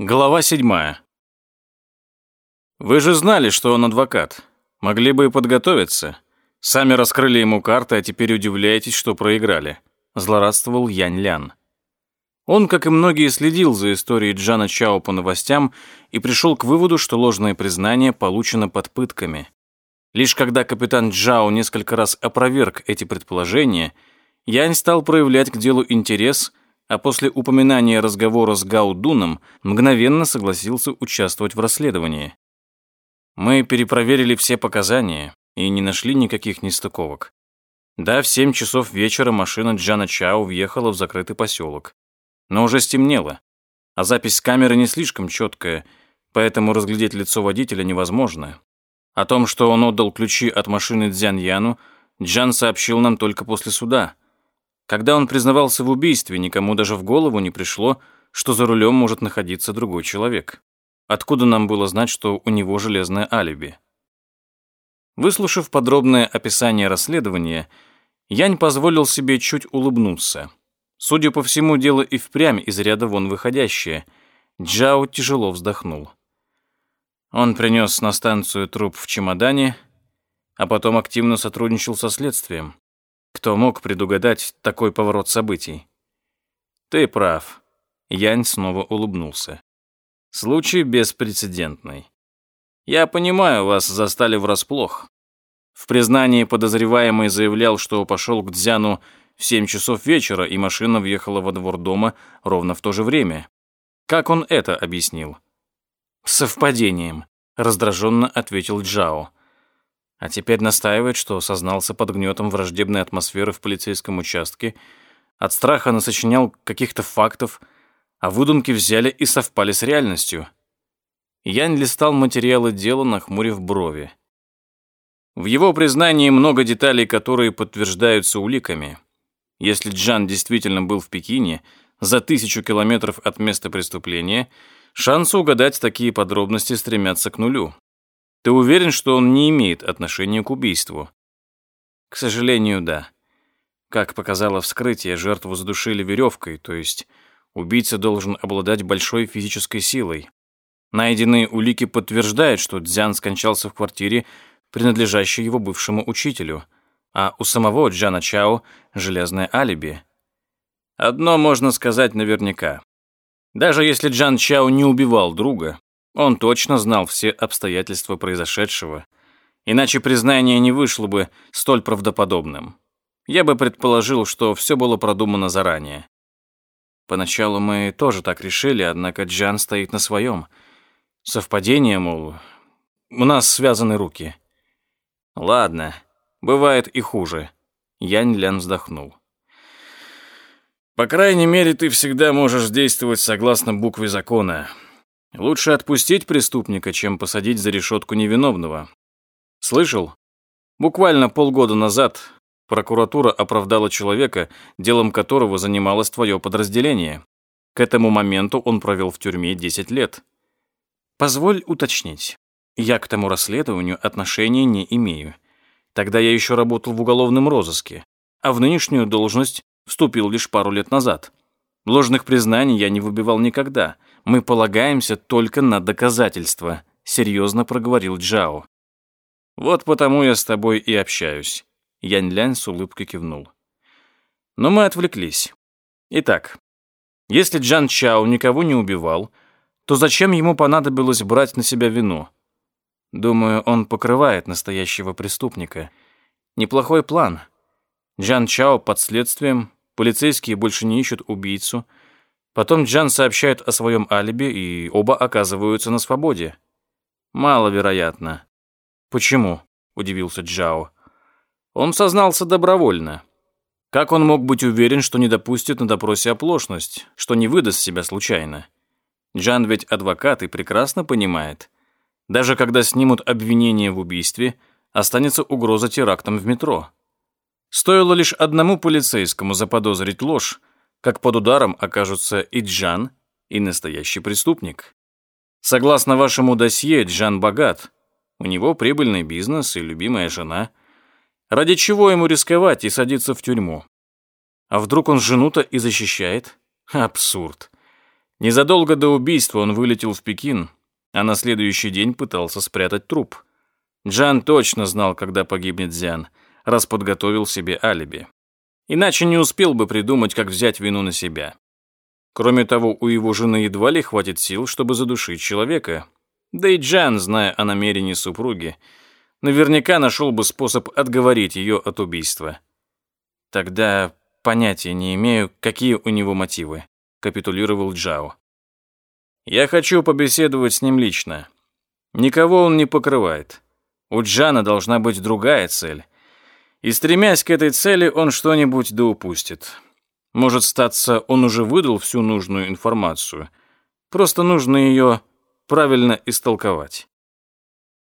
Глава седьмая. Вы же знали, что он адвокат. Могли бы и подготовиться. Сами раскрыли ему карты, а теперь удивляетесь, что проиграли. Злорадствовал Янь Лян. Он, как и многие, следил за историей Джана Чао по новостям и пришел к выводу, что ложное признание получено под пытками. Лишь когда капитан Джао несколько раз опроверг эти предположения, Янь стал проявлять к делу интерес – а после упоминания разговора с Гаудуном мгновенно согласился участвовать в расследовании. Мы перепроверили все показания и не нашли никаких нестыковок. Да, в 7 часов вечера машина Джана Чао въехала в закрытый поселок. Но уже стемнело, а запись с камеры не слишком четкая, поэтому разглядеть лицо водителя невозможно. О том, что он отдал ключи от машины Дзян Яну, Джан сообщил нам только после суда — когда он признавался в убийстве, никому даже в голову не пришло, что за рулем может находиться другой человек. Откуда нам было знать, что у него железное алиби? Выслушав подробное описание расследования, Янь позволил себе чуть улыбнуться. Судя по всему, дело и впрямь из ряда вон выходящее. Джао тяжело вздохнул. Он принес на станцию труп в чемодане, а потом активно сотрудничал со следствием. Кто мог предугадать такой поворот событий? Ты прав. Янь снова улыбнулся. Случай беспрецедентный. Я понимаю, вас застали врасплох. В признании подозреваемый заявлял, что пошел к Дзяну в 7 часов вечера, и машина въехала во двор дома ровно в то же время. Как он это объяснил? Совпадением, раздраженно ответил Джао. А теперь настаивает, что сознался под гнетом враждебной атмосферы в полицейском участке, от страха насочинял каких-то фактов, а выдумки взяли и совпали с реальностью. Янь листал материалы дела, нахмурив брови. В его признании много деталей, которые подтверждаются уликами. Если Джан действительно был в Пекине, за тысячу километров от места преступления, шансы угадать такие подробности стремятся к нулю. Ты уверен, что он не имеет отношения к убийству? К сожалению, да. Как показало вскрытие, жертву задушили веревкой, то есть убийца должен обладать большой физической силой. Найденные улики подтверждают, что Дзян скончался в квартире, принадлежащей его бывшему учителю, а у самого Джана Чао железное алиби. Одно можно сказать наверняка. Даже если Джан Чао не убивал друга, он точно знал все обстоятельства произошедшего, иначе признание не вышло бы столь правдоподобным. Я бы предположил, что все было продумано заранее. Поначалу мы тоже так решили, однако Джан стоит на своем. Совпадение, мол, у нас связаны руки. Ладно, бывает и хуже. Янь Лян вздохнул. По крайней мере, ты всегда можешь действовать согласно букве закона. Лучше отпустить преступника, чем посадить за решетку невиновного. Слышал? Буквально полгода назад прокуратура оправдала человека, делом которого занималось твое подразделение. К этому моменту он провел в тюрьме 10 лет. Позволь уточнить. Я к тому расследованию отношения не имею. Тогда я еще работал в уголовном розыске, а в нынешнюю должность вступил лишь пару лет назад. Ложных признаний я не выбивал никогда — мы полагаемся только на доказательства», — серьезно проговорил Джао. «Вот потому я с тобой и общаюсь», — Янь-Лянь с улыбкой кивнул. Но мы отвлеклись. Итак, если Джан Чао никого не убивал, то зачем ему понадобилось брать на себя вину? Думаю, он покрывает настоящего преступника. Неплохой план. Джан Чао под следствием, полицейские больше не ищут убийцу — Потом Джан сообщает о своем алиби, и оба оказываются на свободе. Маловероятно. Почему? удивился Джао. Он сознался добровольно. Как он мог быть уверен, что не допустит на допросе оплошность, что не выдаст себя случайно? Джан ведь адвокат и прекрасно понимает. Даже когда снимут обвинение в убийстве, останется угроза терактом в метро. Стоило лишь одному полицейскому заподозрить ложь, как под ударом окажутся и Джан, и настоящий преступник. Согласно вашему досье, Джан богат. У него прибыльный бизнес и любимая жена. Ради чего ему рисковать и садиться в тюрьму? А вдруг он жену-то и защищает? Абсурд. Незадолго до убийства он вылетел в Пекин, а на следующий день пытался спрятать труп. Джан точно знал, когда погибнет Зян, раз подготовил себе алиби. Иначе не успел бы придумать, как взять вину на себя. Кроме того, у его жены едва ли хватит сил, чтобы задушить человека. Да и Джан, зная о намерении супруги, наверняка нашел бы способ отговорить ее от убийства. Тогда понятия не имею, какие у него мотивы, капитулировал Джао. Я хочу побеседовать с ним лично. Никого он не покрывает. У Джана должна быть другая цель. И стремясь к этой цели, он что-нибудь да упустит. Может статься, он уже выдал всю нужную информацию. Просто нужно ее правильно истолковать.